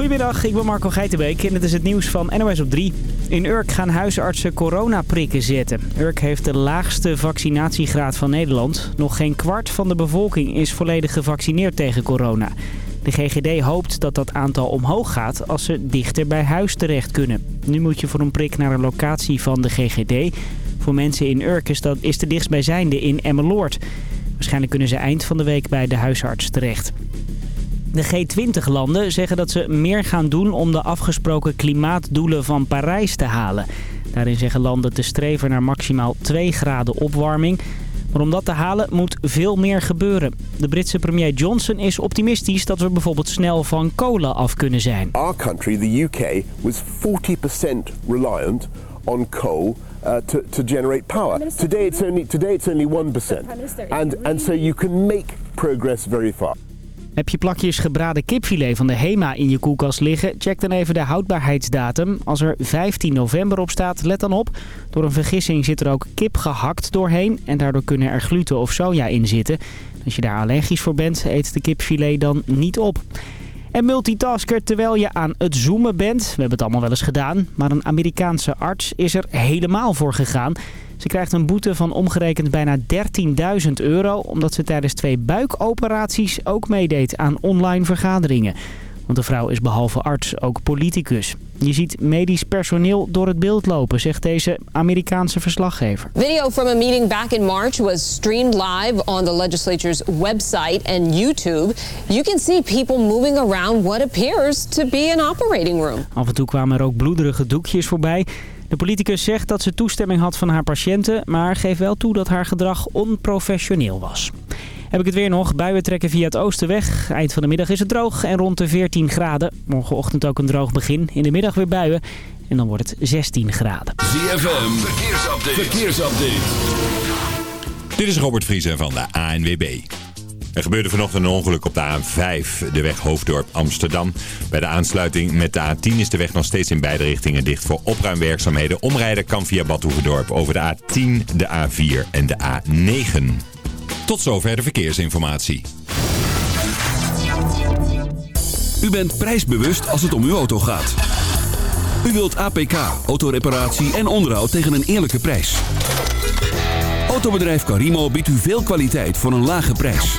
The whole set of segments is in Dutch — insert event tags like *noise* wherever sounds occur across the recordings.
Goedemiddag, ik ben Marco Geitenbeek en dit is het nieuws van NOS op 3. In Urk gaan huisartsen coronaprikken zetten. Urk heeft de laagste vaccinatiegraad van Nederland. Nog geen kwart van de bevolking is volledig gevaccineerd tegen corona. De GGD hoopt dat dat aantal omhoog gaat als ze dichter bij huis terecht kunnen. Nu moet je voor een prik naar een locatie van de GGD. Voor mensen in Urk is, dat, is de dichtstbijzijnde in Emmeloord. Waarschijnlijk kunnen ze eind van de week bij de huisarts terecht. De G20-landen zeggen dat ze meer gaan doen om de afgesproken klimaatdoelen van Parijs te halen. Daarin zeggen landen te streven naar maximaal 2 graden opwarming. Maar om dat te halen moet veel meer gebeuren. De Britse premier Johnson is optimistisch dat we bijvoorbeeld snel van kolen af kunnen zijn. Our country, the UK, was 40% reliant on coal uh, to, to generate power. Today it's only today it's only 1%. And and so you can make progress very fast. Heb je plakjes gebraden kipfilet van de HEMA in je koelkast liggen? Check dan even de houdbaarheidsdatum. Als er 15 november op staat, let dan op. Door een vergissing zit er ook kip gehakt doorheen en daardoor kunnen er gluten of soja in zitten. Als je daar allergisch voor bent, eet de kipfilet dan niet op. En multitasker terwijl je aan het zoomen bent. We hebben het allemaal wel eens gedaan. Maar een Amerikaanse arts is er helemaal voor gegaan. Ze krijgt een boete van omgerekend bijna 13.000 euro... omdat ze tijdens twee buikoperaties ook meedeed aan online vergaderingen. Want de vrouw is behalve arts ook politicus. Je ziet medisch personeel door het beeld lopen, zegt deze Amerikaanse verslaggever. Video from a meeting back in March was streamed live on the legislature's website and YouTube. You can see people moving around what appears to be an operating room. Af en toe kwamen er ook bloederige doekjes voorbij. De politicus zegt dat ze toestemming had van haar patiënten, maar geeft wel toe dat haar gedrag onprofessioneel was. Heb ik het weer nog. Buien trekken via het oosten weg. Eind van de middag is het droog en rond de 14 graden. Morgenochtend ook een droog begin. In de middag weer buien. En dan wordt het 16 graden. ZFM, verkeersupdate. verkeersupdate. Dit is Robert Vriezen van de ANWB. Er gebeurde vanochtend een ongeluk op de A5, de weg Hoofddorp Amsterdam. Bij de aansluiting met de A10 is de weg nog steeds in beide richtingen dicht voor opruimwerkzaamheden. Omrijden kan via Bad Hoeverdorp over de A10, de A4 en de A9. Tot zover de verkeersinformatie. U bent prijsbewust als het om uw auto gaat. U wilt APK, autoreparatie en onderhoud tegen een eerlijke prijs. Autobedrijf Carimo biedt u veel kwaliteit voor een lage prijs.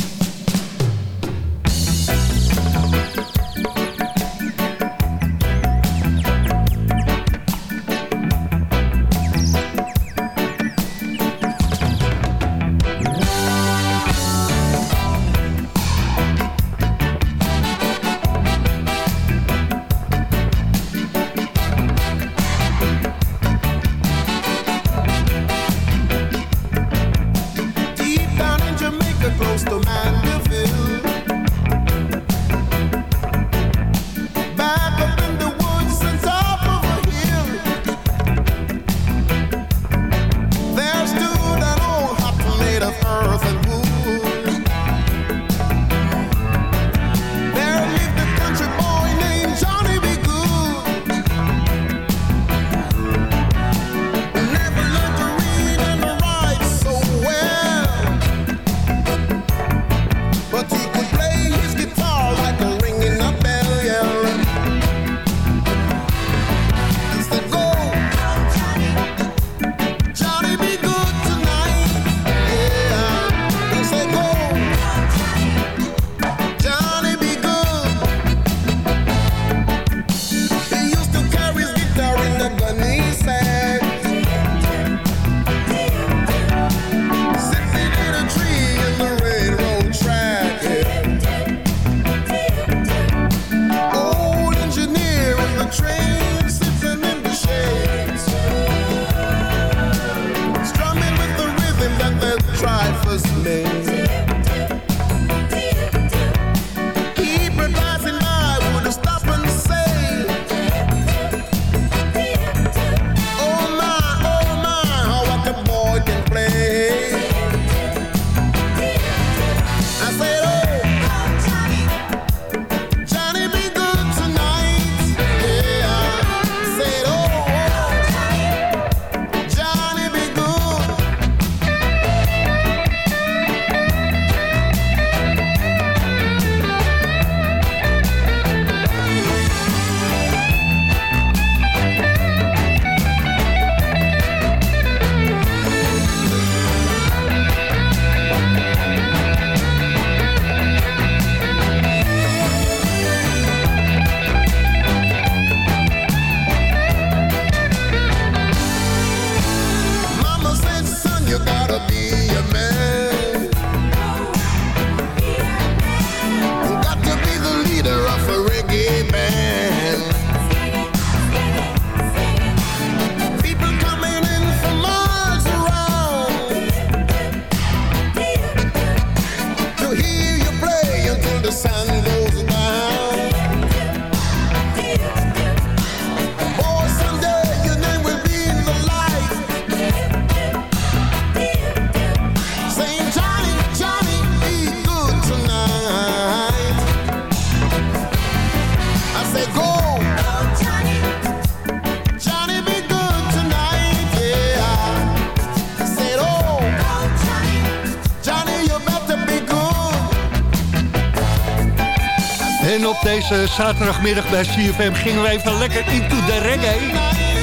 Zaterdagmiddag bij CFM gingen we even lekker into the reggae.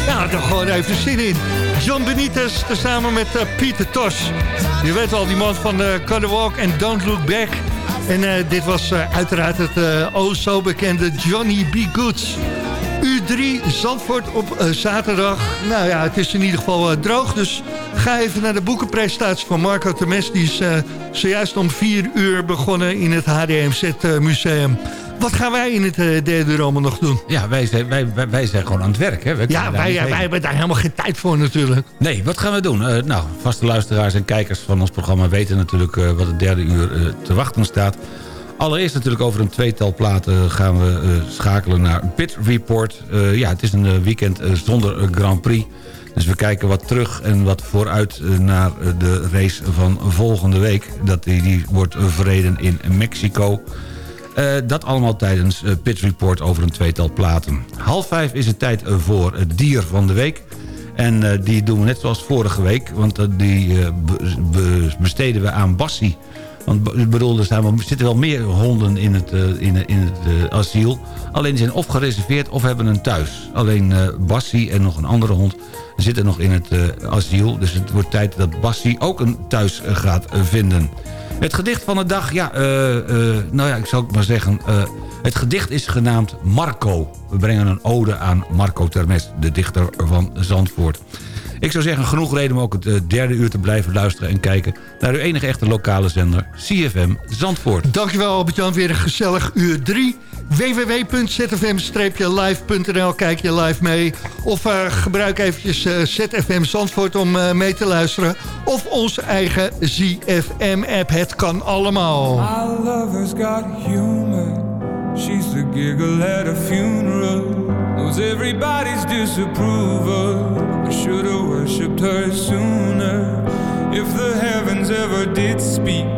Ja, er gewoon even zin in. John Benitez tezamen met eh, Pieter Tos. Je weet al, die man van uh, Cut Walk en Don't Look Back. En eh, dit was uiteraard het oh zo bekende Johnny B. Goods. U3 Zandvoort op zaterdag. Nou ja, het is in ieder geval droog. Dus ga even naar de boekenpresentatie van Marco Temes. Die is zojuist om vier uur begonnen in het HDMZ Museum. Wat gaan wij in het eh, derde uur allemaal nog doen? Ja, wij zijn, wij, wij, wij zijn gewoon aan het werk. Hè? Wij Ja, wij, hebben daar helemaal geen tijd voor natuurlijk. Nee, wat gaan we doen? Eh, nou, vaste luisteraars en kijkers van ons programma weten natuurlijk eh, wat het derde uur te wachten staat. Allereerst natuurlijk over een tweetal platen gaan we schakelen naar Pit Report. Ja, het is een weekend zonder Grand Prix. Dus we kijken wat terug en wat vooruit naar de race van volgende week. Dat die, die wordt verreden in Mexico. Eh, dat allemaal tijdens eh, Pit Report over een tweetal platen. Half vijf is het tijd eh, voor het dier van de week. En die doen we net zoals vorige week. Want die be- be- besteden we aan Bassie. Want ik bedoel, er, zitten wel meer honden in het, in, in het asiel. Alleen die zijn of gereserveerd of hebben een thuis. Alleen Bassie en nog een andere hond zitten nog in het asiel. Dus het wordt tijd dat Bassie ook een thuis gaat vinden. Het gedicht van de dag, ja, eh, eh, nou ja, ik zou het maar zeggen... eh, het gedicht is genaamd Marco. We brengen een ode aan Marco Termes, de dichter van Zandvoort. Ik zou zeggen, genoeg reden om ook het derde uur te blijven luisteren... en kijken naar uw enige echte lokale zender, CFM Zandvoort. Dankjewel Albert-Jan, weer een gezellig uur 3. www.zfm-live.nl, kijk je live mee. Of eh, gebruik eventjes eh, ZFM Zandvoort om eh, mee te luisteren. Of onze eigen ZFM-app, het kan allemaal. My lover's got humor. She's the giggle at a funeral. Knows everybody's disapproval. I should have worshipped her sooner. If the heavens ever did speak,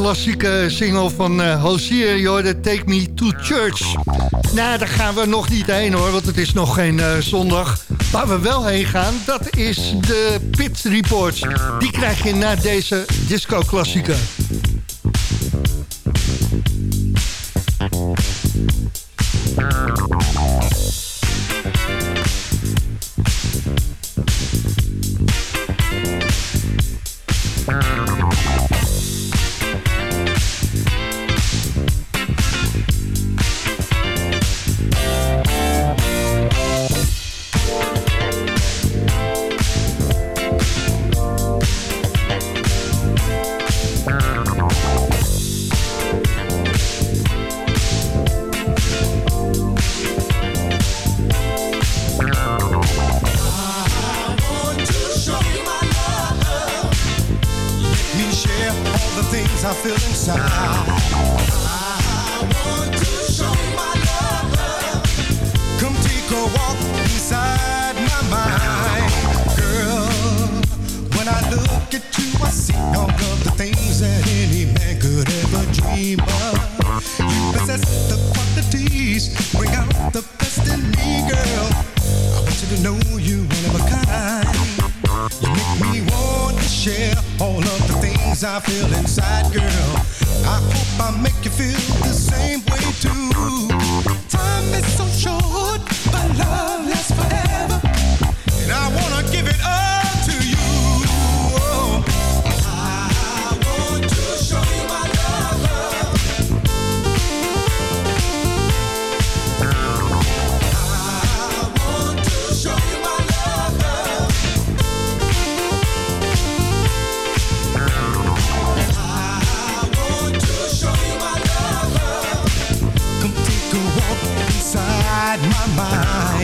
klassieke single van uh, Hozier, joh, Take Me to Church. Nou, daar gaan we nog niet heen hoor, want het is nog geen eh, zondag. Waar we wel heen gaan, dat is de Pit Reports. Die krijg je na deze disco-klassieker. My mind.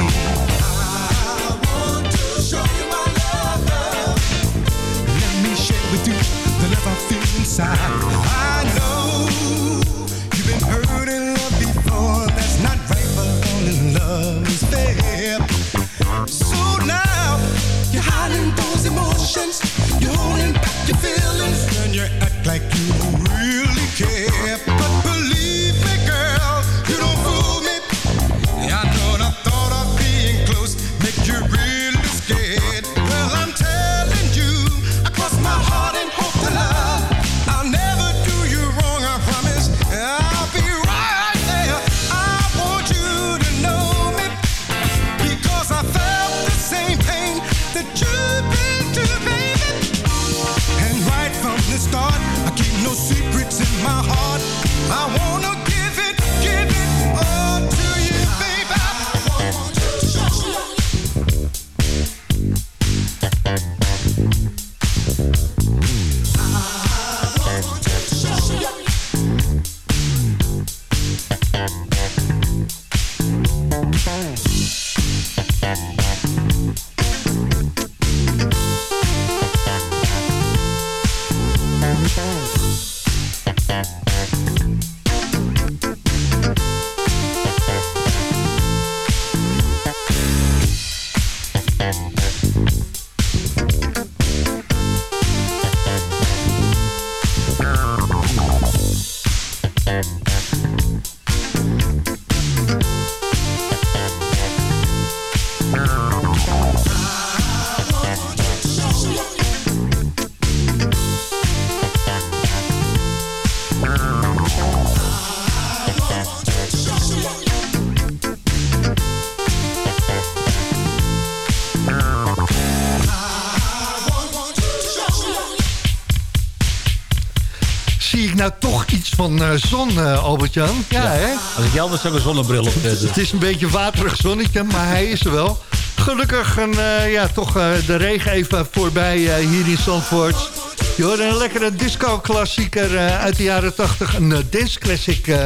Van eh, zon, eh, Albert-Jan? Ja, hè? Als ik jou was, zou ik een zonnebril op zetten. Het is een beetje waterig zonnetje, maar hij is er wel. Gelukkig een, eh, ja, toch eh, de regen even voorbij eh, hier in Zandvoort. Je hoort een lekkere disco-klassieker eh, uit de jaren 80. Een uh, dance classic, eh,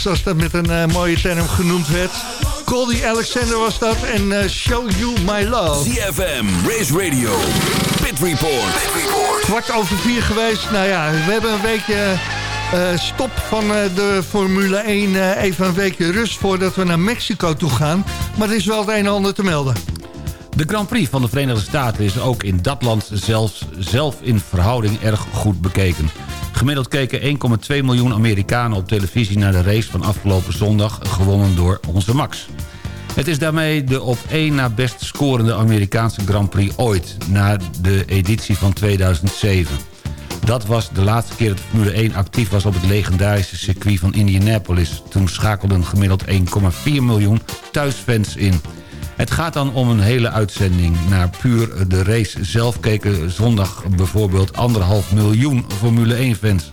zoals dat met een mooie term genoemd werd. Goldie Alexander was dat en eh, Show You My Love. CFM, Race Radio, Pit Report. Kwart over vier geweest. Nou ja, we hebben een weekje eh, stop van eh, de Formule 1. eh, even een weekje rust voordat we naar Mexico toe gaan. Maar er is wel het een en ander te melden. De Grand Prix van de Verenigde Staten is ook in dat land zelfs zelf in verhouding erg goed bekeken. Gemiddeld keken 1,2 miljoen Amerikanen op televisie naar de race van afgelopen zondag... gewonnen door onze Max. Het is daarmee de op één na best scorende Amerikaanse Grand Prix ooit... na de editie van 2007. Dat was de laatste keer dat Formule 1 actief was op het legendarische circuit van Indianapolis. Toen schakelden gemiddeld 1,4 miljoen thuisfans in. Het gaat dan om een hele uitzending. Naar puur de race zelf keken zondag bijvoorbeeld anderhalf miljoen Formule 1 fans.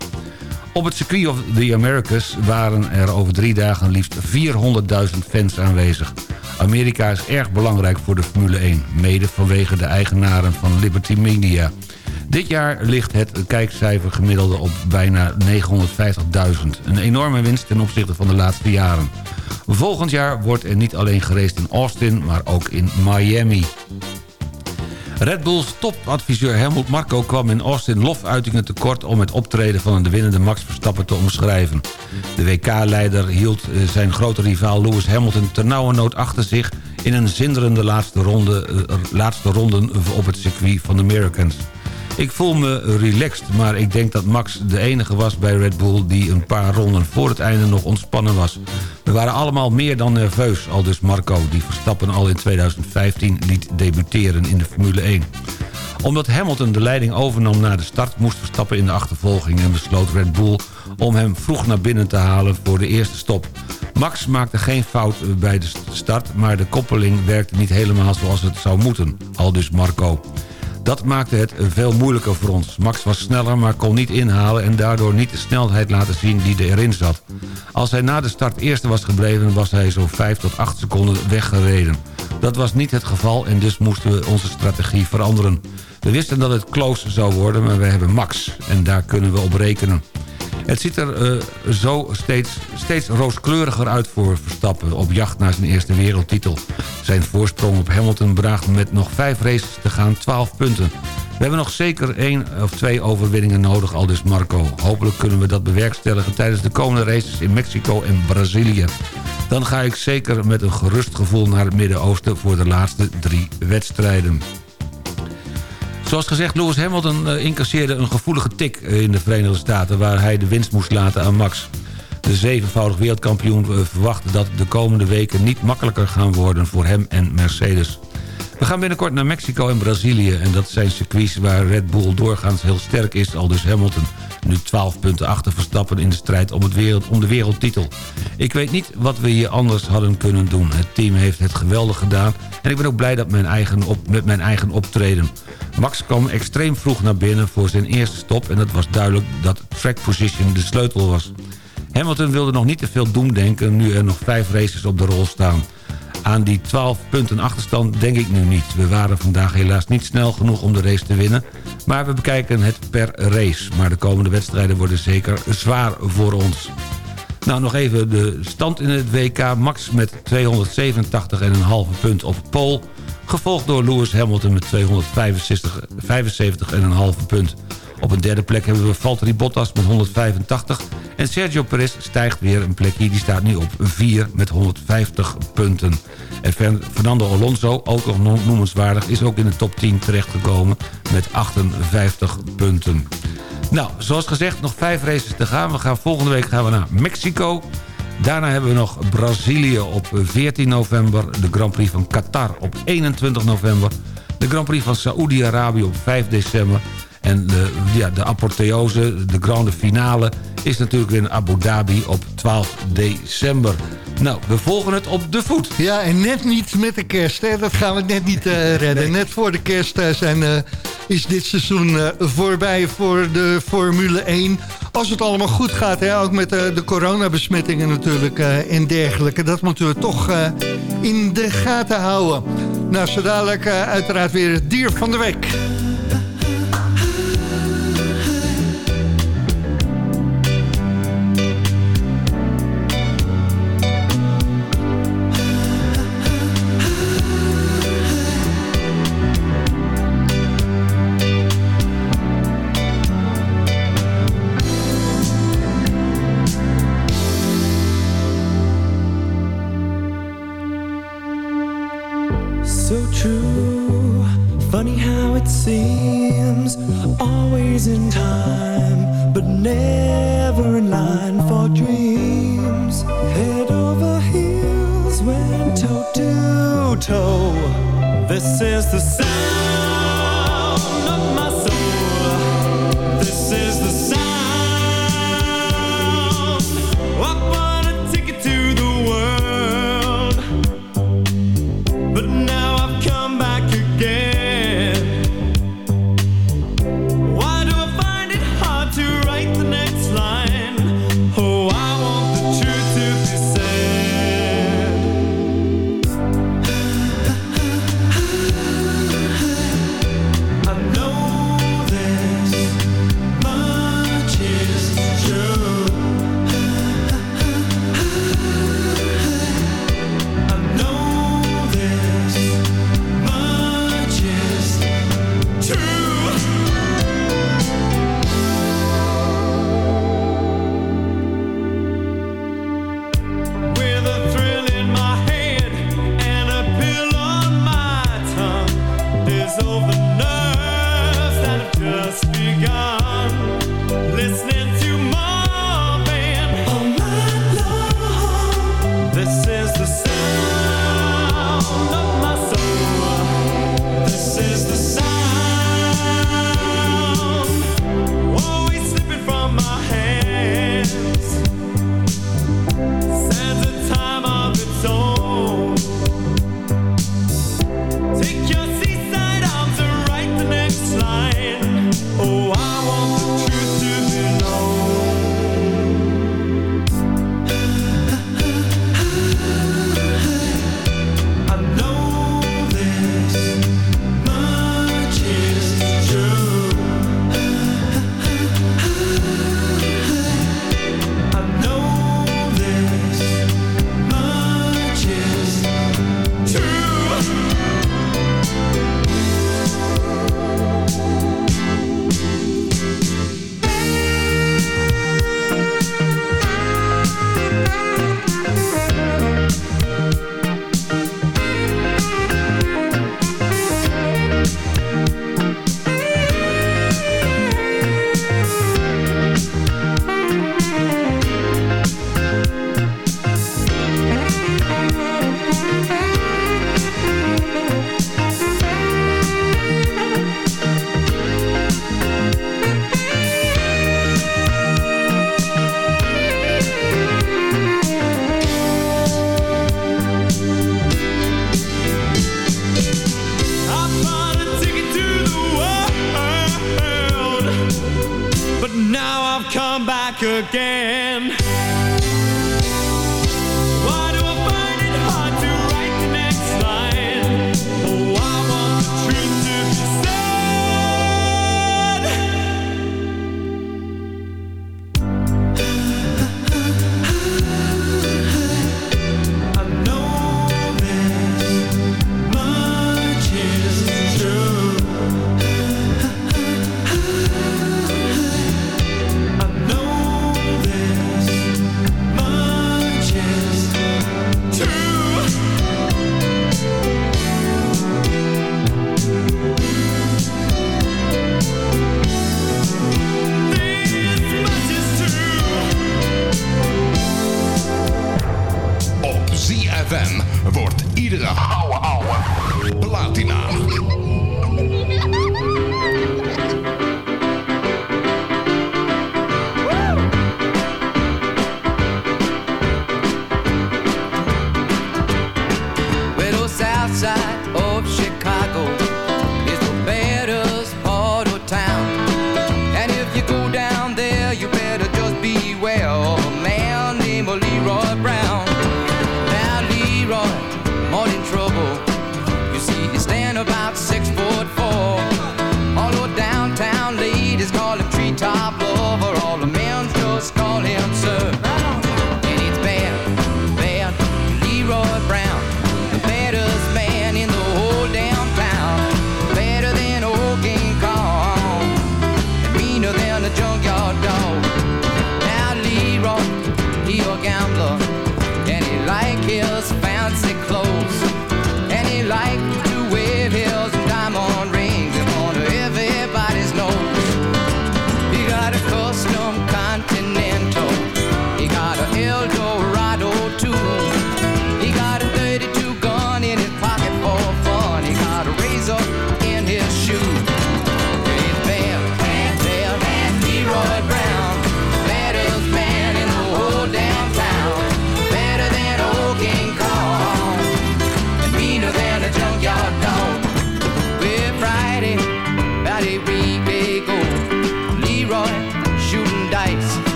Op het circuit of the Americas waren er over drie dagen liefst 400.000 fans aanwezig. Amerika is erg belangrijk voor de Formule 1, mede vanwege de eigenaren van Liberty Media. Dit jaar ligt het kijkcijfer gemiddelde op bijna 950.000. Een enorme winst ten opzichte van de laatste jaren. Volgend jaar wordt er niet alleen geraced in Austin, maar ook in Miami. Red Bulls topadviseur Helmut Marko kwam in Austin lofuitingen tekort... om het optreden van de winnende Max Verstappen te omschrijven. De WK-leider hield eh, zijn grote rivaal Lewis Hamilton ternauwernood achter zich... in een zinderende laatste, ronde, eh, laatste ronden op het circuit van de Americans. Ik voel me relaxed, maar ik denk dat Max de enige was bij Red Bull... die een paar ronden voor het einde nog ontspannen was. We waren allemaal meer dan nerveus, al dus Marco... die Verstappen al in 2015 liet debuteren in de Formule 1 omdat Hamilton de leiding overnam na de start... moest Verstappen in de achtervolging en besloot Red Bull... om hem vroeg naar binnen te halen voor de eerste stop. Max maakte geen fout bij de start... maar de koppeling werkte niet helemaal zoals het zou moeten. Al dus Marco. Dat maakte het veel moeilijker voor ons. Max was sneller, maar kon niet inhalen... en daardoor niet de snelheid laten zien die erin zat. Als hij na de start eerste was gebleven... was hij zo'n 5 tot 8 seconden weggereden. Dat was niet het geval en dus moesten we onze strategie veranderen. We wisten dat het close zou worden, maar we hebben Max. En daar kunnen we op rekenen. Het ziet er uh, zo steeds, steeds rooskleuriger uit voor Verstappen... op jacht naar zijn eerste wereldtitel. Zijn voorsprong op Hamilton bracht met nog vijf races te gaan 12 punten. We hebben nog zeker één of twee overwinningen nodig, al dus Marco. Hopelijk kunnen we dat bewerkstelligen tijdens de komende races in Mexico en Brazilië. Dan ga ik zeker met een gerust gevoel naar het Midden-Oosten... voor de laatste drie wedstrijden. Zoals gezegd, Lewis Hamilton uh, incasseerde een gevoelige tik in de Verenigde Staten... waar hij de winst moest laten aan Max. De zevenvoudig wereldkampioen uh, verwacht dat de komende weken niet makkelijker gaan worden voor hem en Mercedes. We gaan binnenkort naar Mexico en Brazilië... en dat zijn circuits waar Red Bull doorgaans heel sterk is, al dus Hamilton. Nu 12 punten achter Verstappen in de strijd om, het wereld, om de wereldtitel. Ik weet niet wat we hier anders hadden kunnen doen. Het team heeft het geweldig gedaan... en ik ben ook blij dat mijn eigen op, met mijn eigen optreden. Max kwam extreem vroeg naar binnen voor zijn eerste stop... en het was duidelijk dat track position de sleutel was. Hamilton wilde nog niet te veel doemdenken... nu er nog vijf races op de rol staan. Aan die 12 punten achterstand denk ik nu niet. We waren vandaag helaas niet snel genoeg om de race te winnen... maar we bekijken het per race. Maar de komende wedstrijden worden zeker zwaar voor ons. Nou, nog even de stand in het WK. Max met 287,5 punt op pole... Gevolgd door Lewis Hamilton met 275,5 punt. Op een derde plek hebben we Valtteri Bottas met 185. En Sergio Perez stijgt weer een plekje. Die staat nu op 4 met 150 punten. En Fernando Alonso, ook nog noemenswaardig... is ook in de top 10 terechtgekomen met 58 punten. Nou, zoals gezegd, nog vijf races te gaan. We gaan volgende week gaan we naar Mexico... Daarna hebben we nog Brazilië op 14 november. De Grand Prix van Qatar op 21 november. De Grand Prix van Saoedi-Arabië op 5 december. En de, ja, de apotheose, de grande finale, is natuurlijk weer in Abu Dhabi op 12 december. Nou, we volgen het op de voet. Ja, en net niet met de kerst. Hè? Dat gaan we net niet uh, *laughs* redden. Net voor de kerst uh, zijn, uh, is dit seizoen voorbij voor de Formule 1. Als het allemaal goed gaat, hè? ook met de coronabesmettingen natuurlijk en dergelijke. Dat moeten we toch in de gaten houden. Nou, zo dadelijk uiteraard weer het dier van de week.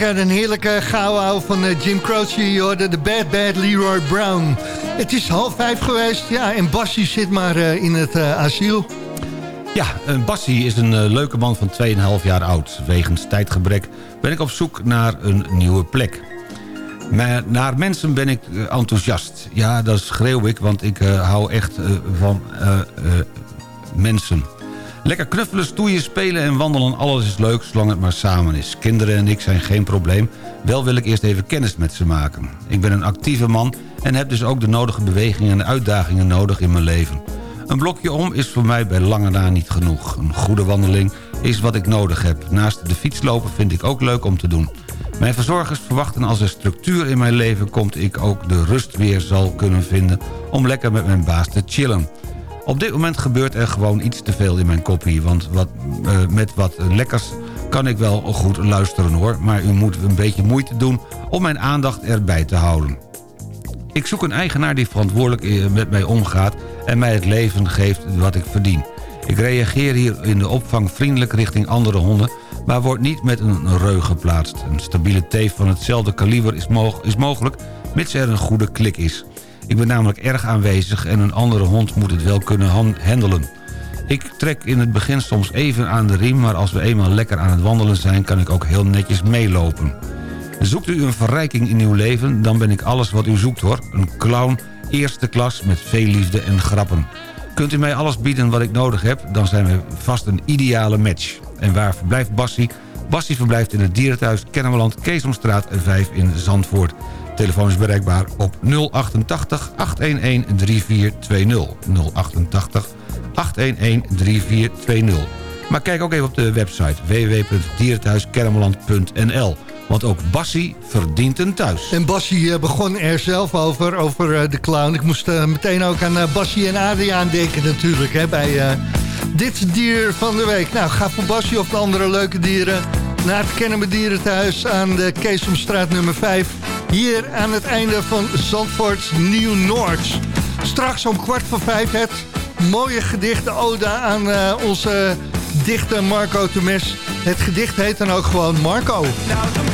Lekker, een heerlijke gauw van eh, Jim Croce. Je de Bad Bad Leroy Brown. Het is half vijf geweest. Ja, en Bassie zit maar eh, in het eh, asiel. Ja, Bassie is een leuke man van 2,5 jaar oud. Wegens tijdgebrek ben ik op zoek naar een nieuwe plek. Maar naar mensen ben ik enthousiast. Ja, dat schreeuw ik, want ik hou echt van mensen. Lekker knuffelen, stoeien, spelen en wandelen, alles is leuk zolang het maar samen is. Kinderen en ik zijn geen probleem, wel wil ik eerst even kennis met ze maken. Ik ben een actieve man en heb dus ook de nodige bewegingen en uitdagingen nodig in mijn leven. Een blokje om is voor mij bij lange na niet genoeg. Een goede wandeling is wat ik nodig heb. Naast de fietslopen vind ik ook leuk om te doen. Mijn verzorgers verwachten als er structuur in mijn leven komt... ik ook de rust weer zal kunnen vinden om lekker met mijn baas te chillen. Op dit moment gebeurt er gewoon iets te veel in mijn koppie... want wat, eh, met wat lekkers kan ik wel goed luisteren hoor... maar u moet een beetje moeite doen om mijn aandacht erbij te houden. Ik zoek een eigenaar die verantwoordelijk eh, met mij omgaat... en mij het leven geeft wat ik verdien. Ik reageer hier in de opvang vriendelijk richting andere honden... maar word niet met een reu geplaatst. Een stabiele teef van hetzelfde kaliber is mogelijk... mits er een goede klik is. Ik ben namelijk erg aanwezig en een andere hond moet het wel kunnen han- handelen. Ik trek in het begin soms even aan de riem... maar als we eenmaal lekker aan het wandelen zijn... kan ik ook heel netjes meelopen. Zoekt u een verrijking in uw leven, dan ben ik alles wat u zoekt hoor. Een clown, eerste klas, met veel liefde en grappen. Kunt u mij alles bieden wat ik nodig heb, dan zijn we vast een ideale match. En waar verblijft Bassie? Bassie verblijft in het dierenthuis Kennemerland, Keesomstraat 5 in Zandvoort. Telefoon is bereikbaar op 088 811 3420. 088 811 3420. Maar kijk ook even op de website www.dierenthuiskennemerland.nl. Want ook Bassie verdient een thuis. En Bassie eh, begon er zelf over, over eh, de clown. Ik moest eh, meteen ook aan Bassie en Adriaan denken natuurlijk, hè, bij dit dier van de week. Nou, ga voor Bassie of de andere leuke dieren naar het Kennemer Dierenthuis aan de Keesomstraat nummer 5. Hier aan het einde van Zandvoort Nieuw-Noord. Straks om kwart voor vijf het mooie gedicht Oda aan eh, onze dichter Marco Temes. Het gedicht heet dan ook gewoon Marco. But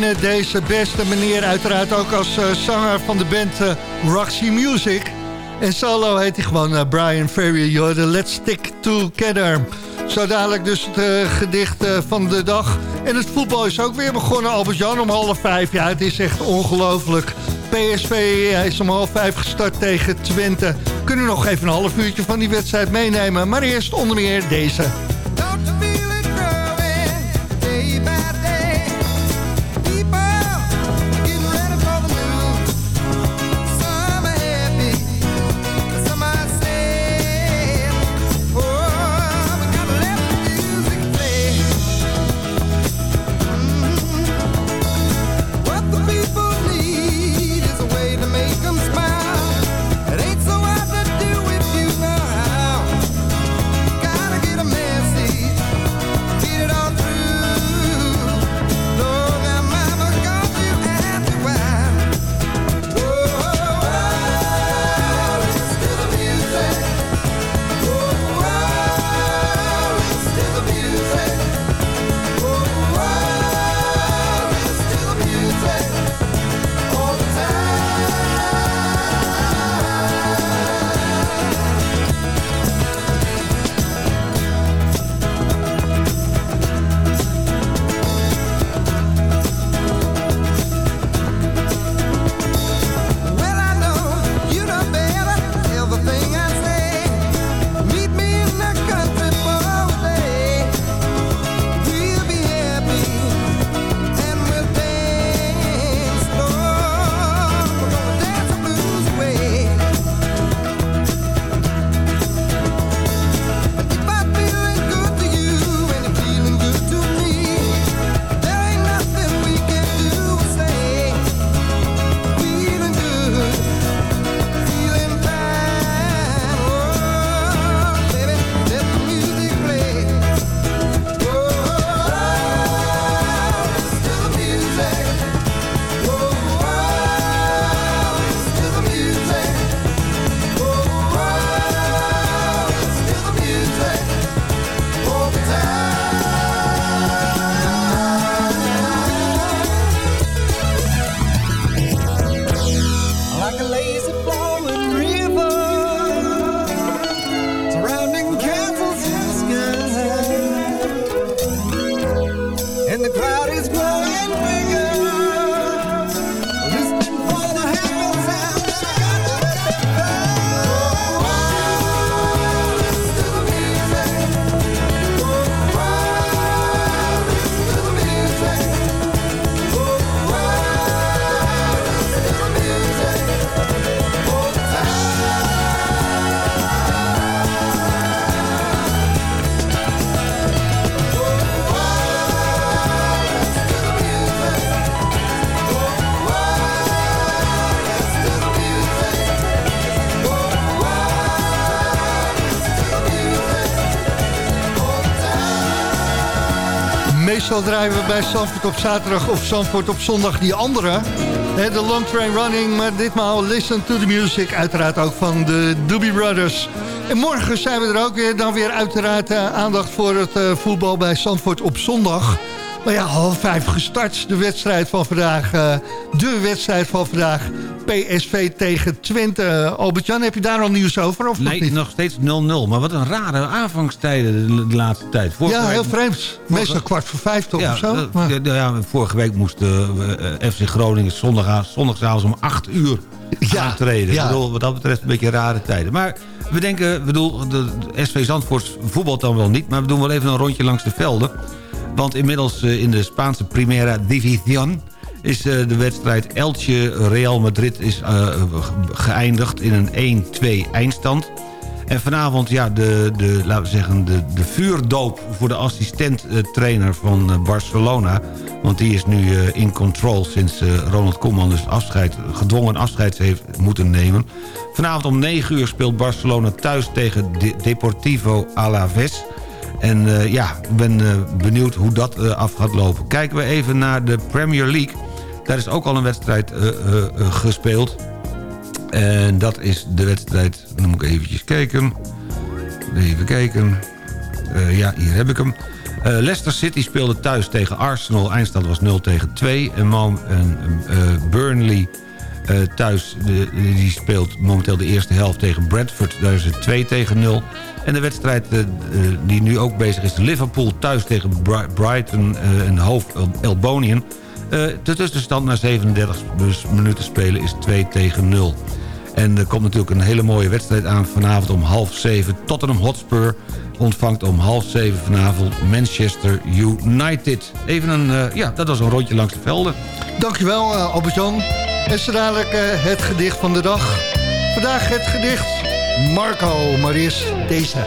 kennen deze beste meneer uiteraard ook als eh, zanger van de band eh, Roxy Music. En solo heet hij gewoon eh, Brian Ferry. De Let's Stick Together. Zo dadelijk dus het gedicht van de dag. En het voetbal is ook weer begonnen, Albert-Jan, om half vijf. Ja, het is echt ongelooflijk. PSV is om half vijf gestart tegen Twente. We kunnen nog even een half uurtje van die wedstrijd meenemen. Maar eerst onder meer deze. Meestal draaien we bij Zandvoort op zaterdag of Zandvoort op zondag die andere. De Long Train Running, maar ditmaal Listen to the Music. Uiteraard ook van de Doobie Brothers. En morgen zijn we er ook weer. Dan weer uiteraard eh, aandacht voor het eh, voetbal bij Zandvoort op zondag. Maar ja, half vijf gestart. De wedstrijd van vandaag. eh, de wedstrijd van vandaag. PSV tegen Twente. Albert-Jan, heb je daar al nieuws over? Of nog Nee, niet? nog steeds 0-0. Maar wat een rare aanvangstijden de, laatste tijd. Vorige Ja, week- heel vreemd. Meestal kwart voor vijf toch ja, of zo? Maar- ja, ja, vorige week moest eh, eh, FC Groningen zondag, zondagavond om 8 uur aantreden. ja. Ik bedoel, wat dat betreft een beetje rare tijden. Maar we denken, bedoel, de, de SV Zandvoort voetbalt dan wel niet... maar we doen wel even een rondje langs de velden. Want inmiddels eh, in de Spaanse Primera División... is eh, de wedstrijd Elche-Real Madrid is, eh, geëindigd in een 1-2 eindstand... En vanavond, ja, de, de, laten we zeggen, de, de vuurdoop voor de assistent-trainer van eh, Barcelona. Want die is nu in control sinds Ronald Koeman dus afscheid, gedwongen afscheid heeft moeten nemen. Vanavond om 9 uur speelt Barcelona thuis tegen De- Deportivo Alaves. En ja, ik ben benieuwd hoe dat af gaat lopen. Kijken we even naar de Premier League. Daar is ook al een wedstrijd eh, eh, eh, gespeeld. En dat is de wedstrijd... Dan moet ik eventjes kijken. Even kijken. Ja, hier heb ik hem. Leicester City speelde thuis tegen Arsenal. Eindstand was 0 tegen 2. En, Mo- en Burnley thuis die speelt momenteel de eerste helft tegen Bradford. Daar is het 2 tegen 0. En de wedstrijd die nu ook bezig is... Liverpool thuis tegen Bri- Brighton en hoofd Albonian. Eh, de tussenstand na 37 minuten spelen is 2 tegen 0. En er komt natuurlijk een hele mooie wedstrijd aan vanavond om half zeven. Tottenham Hotspur ontvangt om half zeven vanavond Manchester United. Even een, eh, ja, dat was een rondje langs de velden. Dankjewel, uh, Albert-Jan. En zo dadelijk het gedicht van de dag. Vandaag het gedicht Marco, maar deze.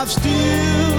I've still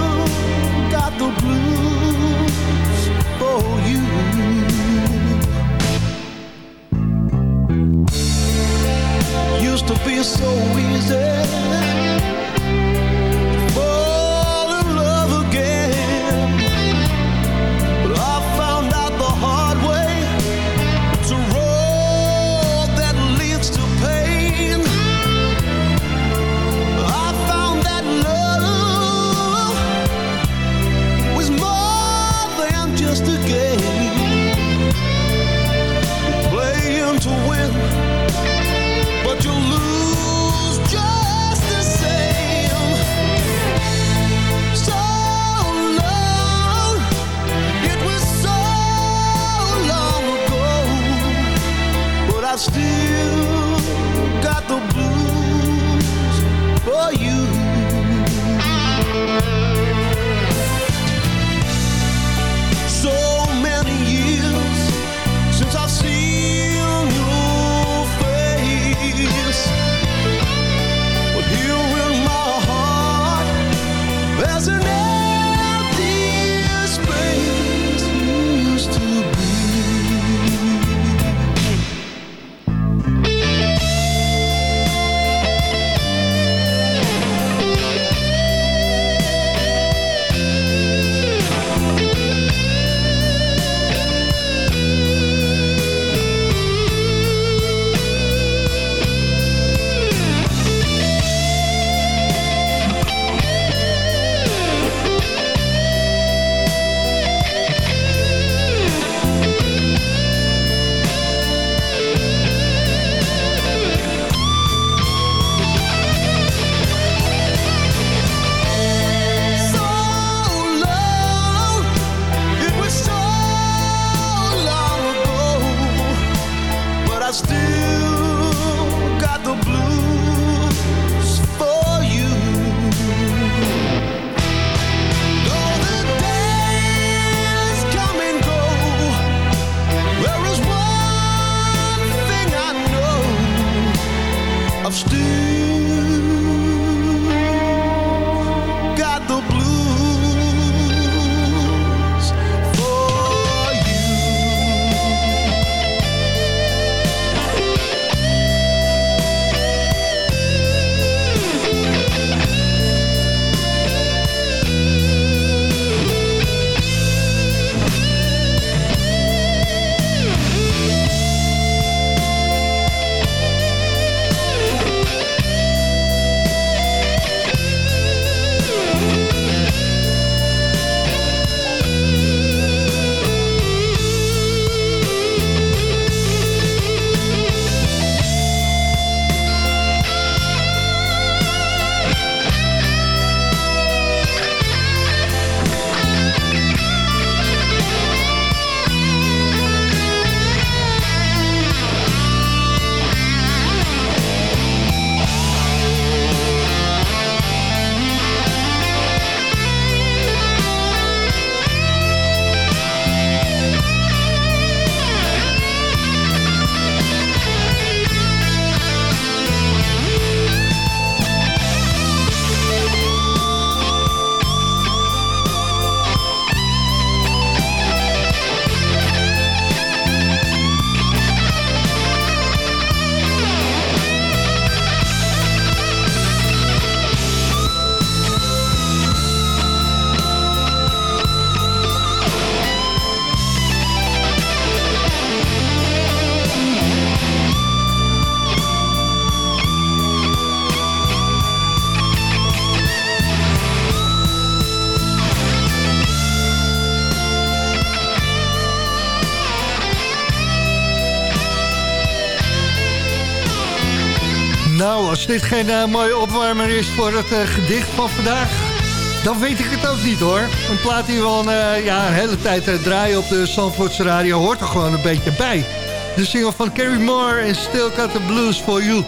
dit geen eh, mooie opwarmer is voor het eh, gedicht van vandaag... dan weet ik het ook niet hoor. Een plaat die we al eh, ja, een hele tijd draaien op de Zandvoortse radio... hoort er gewoon een beetje bij. De single van Carrie Moore en Still Got the Blues for You.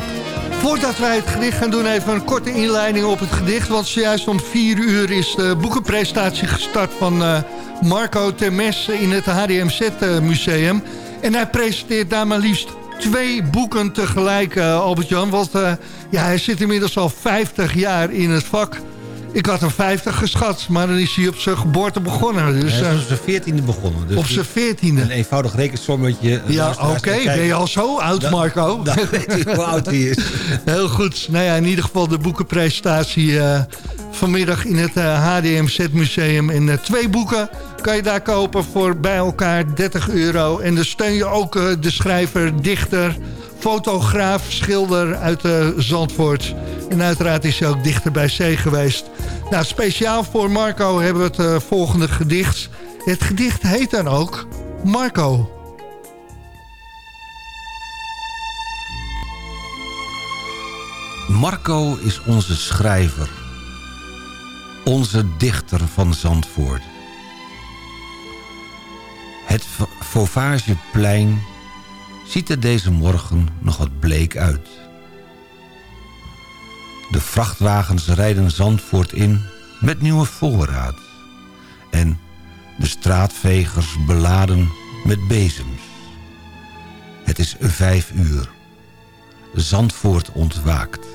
Voordat wij het gedicht gaan doen, even een korte inleiding op het gedicht. Want zojuist om vier uur is de boekenpresentatie gestart van Marco Temes in het HDMZ-museum. En hij presenteert daar maar liefst twee boeken tegelijk, eh, Albert-Jan. Want eh, ja, hij zit inmiddels al 50 jaar in het vak. Ik had er 50 geschat, maar dan is hij op zijn geboorte begonnen. Dus, Hij is eh, op zijn veertiende begonnen. Dus op zijn veertiende. Een eenvoudig rekensommetje. Ja, oké. Ben je al zo oud, Marco? *laughs* Dan weet u hoe oud hij is. Heel goed. Nou ja, in ieder geval de boekenpresentatie vanmiddag in het eh, HDMZ-museum. En eh, twee boeken kan je daar kopen voor bij elkaar 30 euro. En dan steun je ook eh, de schrijver, dichter, fotograaf, schilder uit Zandvoort. En uiteraard is hij ook dichter bij zee geweest. Nou, speciaal voor Marco hebben we het volgende gedicht. Het gedicht heet dan ook Marco. Marco is onze schrijver. Onze dichter van Zandvoort. Het Fauvageplein ziet er deze morgen nog wat bleek uit. De vrachtwagens rijden Zandvoort in met nieuwe voorraad. En de straatvegers beladen met bezems. Het is vijf uur. Zandvoort ontwaakt.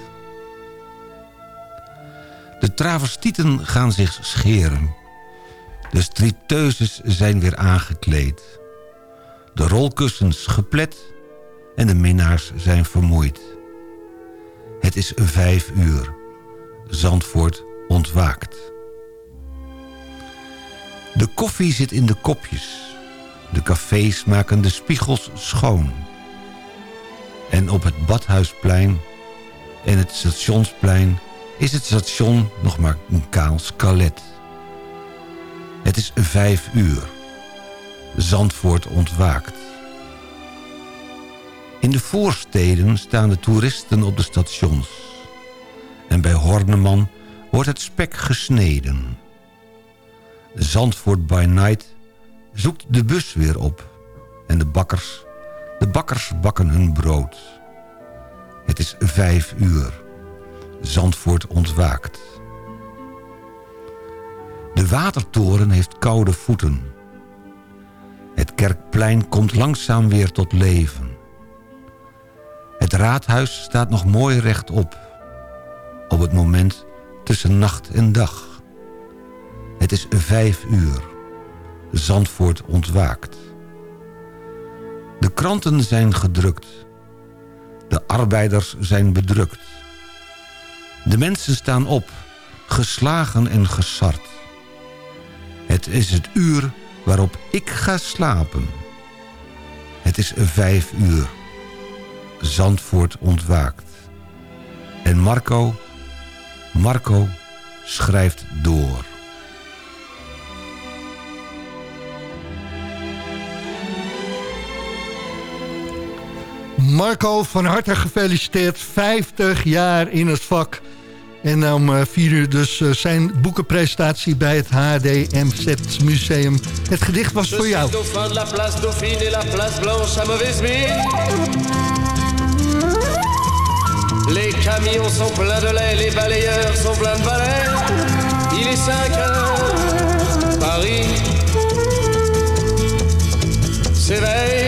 De travestieten gaan zich scheren. De striteuses zijn weer aangekleed. De rolkussens geplet en de minnaars zijn vermoeid. Het is vijf uur. Zandvoort ontwaakt. De koffie zit in de kopjes. De cafés maken de spiegels schoon. En op het Badhuisplein en het Stationsplein is het station nog maar een kaal skelet. Het is vijf uur. Zandvoort ontwaakt. In de voorsteden staan de toeristen op de stations. En bij Horneman wordt het spek gesneden. Zandvoort by Night zoekt de bus weer op. En de bakkers, de bakkers bakken hun brood. Het is vijf uur. Zandvoort ontwaakt. De watertoren heeft koude voeten. Het kerkplein komt langzaam weer tot leven. Het raadhuis staat nog mooi rechtop. Op het moment tussen nacht en dag. Het is vijf uur. Zandvoort ontwaakt. De kranten zijn gedrukt. De arbeiders zijn bedrukt. De mensen staan op, geslagen en gesard. Het is het uur waarop ik ga slapen. Het is vijf uur. Zandvoort ontwaakt. En Marco, Marco schrijft door. Marco, van harte gefeliciteerd. 50 jaar in het vak. En om eh, vier uur dus eh, zijn boekenpresentatie bij het HDMZ Museum. Het gedicht was voor jou. dauphin de la place Dauphine et la place Blanche à mauvaise. Les camions sont pleins de lait, les balayeurs sont pleins de balais. Il est 5 heures, Paris s'éveille.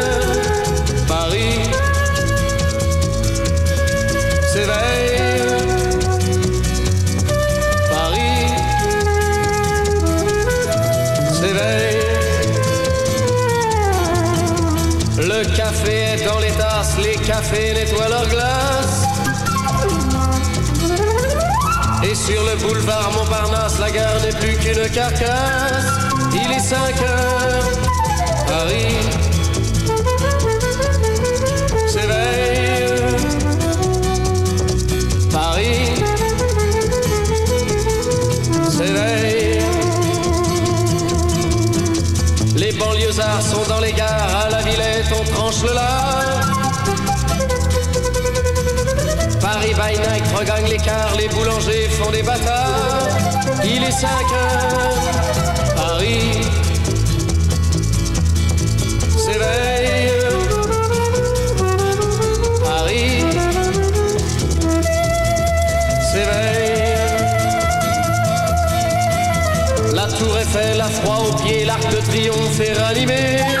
cafés nettoient leurs glaces. Et sur le boulevard Montparnasse, la gare n'est plus qu'une carcasse. By night regagne l'écart, les boulangers font des bâtards. Il est 5 heures, Paris s'éveille. Paris s'éveille. La tour Eiffel, la froid aux pieds, l'arc de triomphe est ranimé.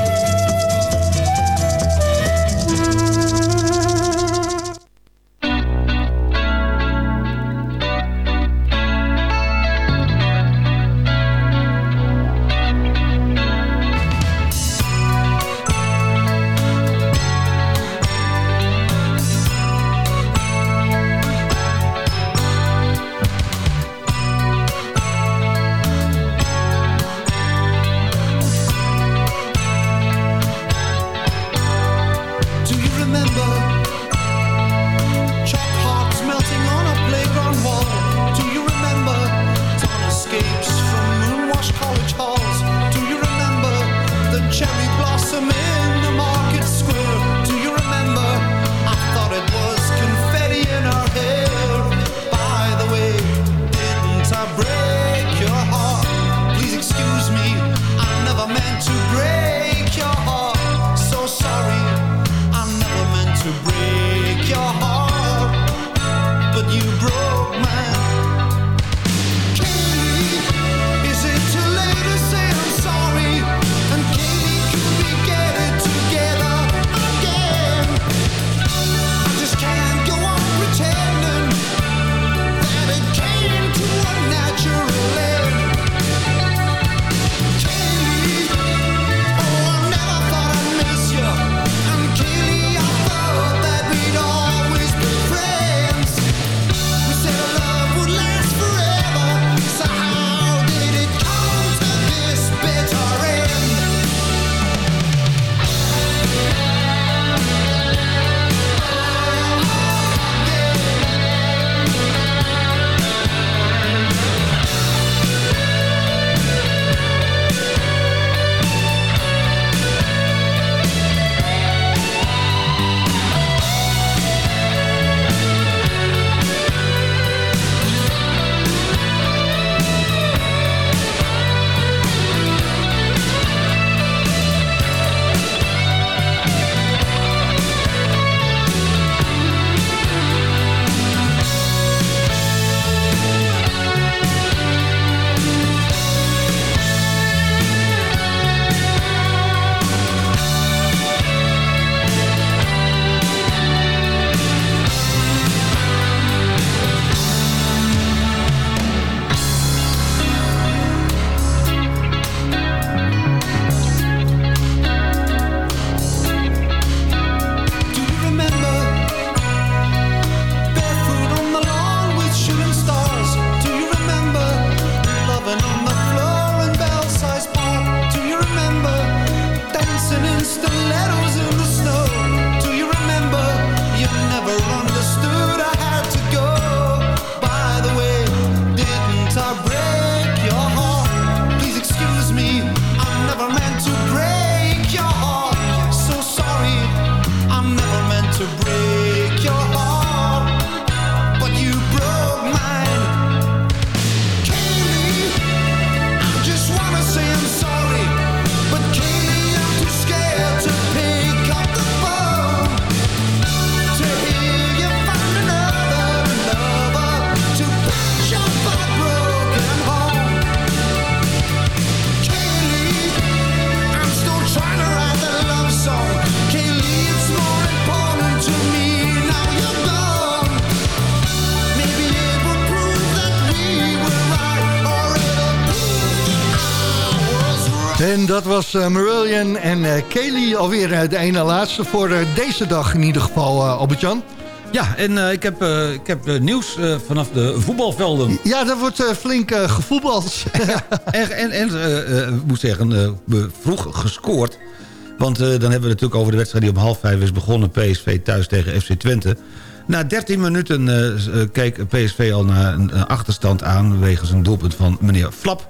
Dat was uh, Marillion en uh, Kelly alweer uh, de ene laatste voor deze dag in ieder geval, Albert-Jan. Ja, en ik heb, ik heb nieuws vanaf de voetbalvelden. Ja, daar wordt flink gevoetbald. en en, en ik moet zeggen, vroeg gescoord. Want dan hebben we het natuurlijk over de wedstrijd die om half vijf is begonnen. PSV thuis tegen FC Twente. Na 13 minuten keek PSV al naar een achterstand aan... wegens een doelpunt van meneer Flap.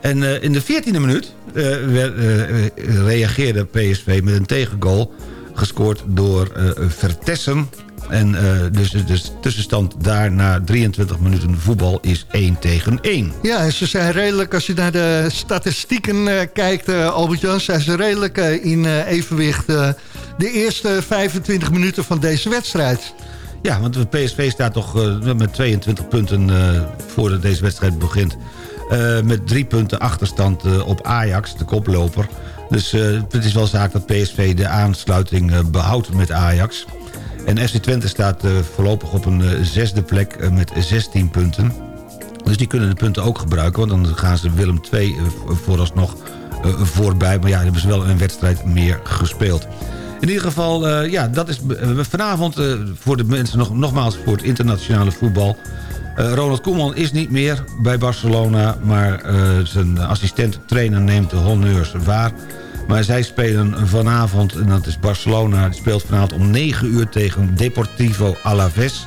En uh, in de 14e minuut uh, werd, uh, reageerde PSV met een tegengoal... gescoord door Vertessen. En dus de tussenstand daar na 23 minuten voetbal is 1 tegen 1. Ja, en ze zijn redelijk, als je naar de statistieken kijkt, Albert-Jan... zijn ze redelijk in evenwicht de eerste 25 minuten van deze wedstrijd. Ja, want de PSV staat toch met 22 punten voordat deze wedstrijd begint... Uh, met drie punten achterstand uh, op Ajax, de koploper. Dus uh, het is wel zaak dat PSV de aansluiting behoudt met Ajax. En FC Twente staat voorlopig op een zesde plek met 16 punten. Dus die kunnen de punten ook gebruiken, want dan gaan ze Willem II vooralsnog voorbij. Maar ja, hebben ze wel een wedstrijd meer gespeeld. In ieder geval, ja, dat is vanavond voor de mensen nog, nogmaals voor het internationale voetbal... Uh, Ronald Koeman is niet meer bij Barcelona... maar uh, zijn assistent-trainer neemt de honneurs waar. Maar zij spelen vanavond, en dat is Barcelona... die speelt vanavond om 9 uur tegen Deportivo Alaves...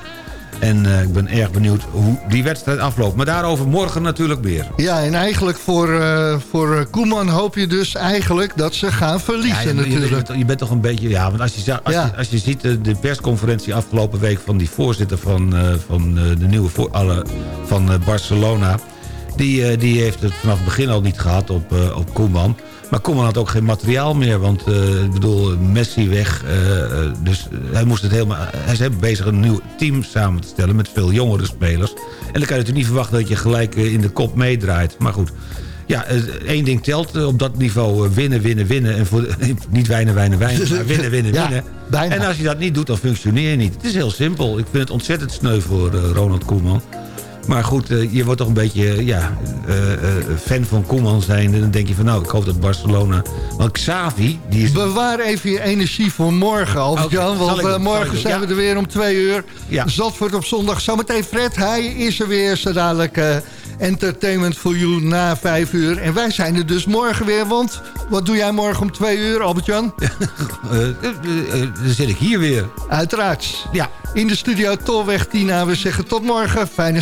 En uh, ik ben erg benieuwd hoe die wedstrijd afloopt. Maar daarover morgen natuurlijk meer. Ja, en eigenlijk voor, uh, voor Koeman hoop je dus eigenlijk dat ze gaan verliezen ja, je, natuurlijk. Je, je, bent toch een beetje... Ja, want als je, als, ja. je, als je ziet de, de, persconferentie afgelopen week... van die voorzitter van, van de nieuwe voor, alle, van Barcelona... Die, die heeft het vanaf het begin al niet gehad op, op Koeman... Maar Koeman had ook geen materiaal meer. Want uh, ik bedoel, Messi weg. Uh, dus hij moest het helemaal... Hij is bezig een nieuw team samen te stellen... met veel jongere spelers. En dan kan je natuurlijk niet verwachten dat je gelijk in de kop meedraait. Maar goed, ja, één ding telt op dat niveau. winnen, winnen, winnen. En voor, *laughs* niet wijnen, wijnen, wijnen. Maar winnen, *laughs* winnen, ja, winnen. Bijna. En als je dat niet doet, dan functioneer je niet. Het is heel simpel. Ik vind het ontzettend sneu voor Ronald Koeman. Maar goed, uh, je wordt toch een beetje ja, uh, uh, fan van Koeman zijn. En dan denk je van nou, ik hoop dat Barcelona... Want Xavi, die is... Bewaar even je energie voor morgen, Albert-Jan. Okay, want morgen zijn ja. we er weer om twee uur. Ja. Zandvoort op zondag. Zometeen Fred, hij is er weer. Zo dadelijk Entertainment for You na vijf uur. En wij zijn er dus morgen weer, want wat doe jij morgen om twee uur, Albert-Jan? *laughs* dan zit ik hier weer. Uiteraard. Ja. In de studio Tolweg Tina. We zeggen tot morgen. Fijne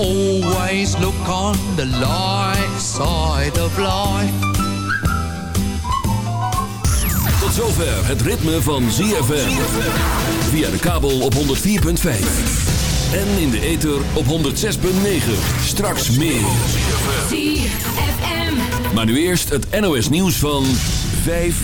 Always look on the light side of life. Tot zover het ritme van ZFM. Via de kabel op 104.5. En in de ether op 106.9. Straks meer. ZFM. Maar nu eerst het NOS nieuws van 5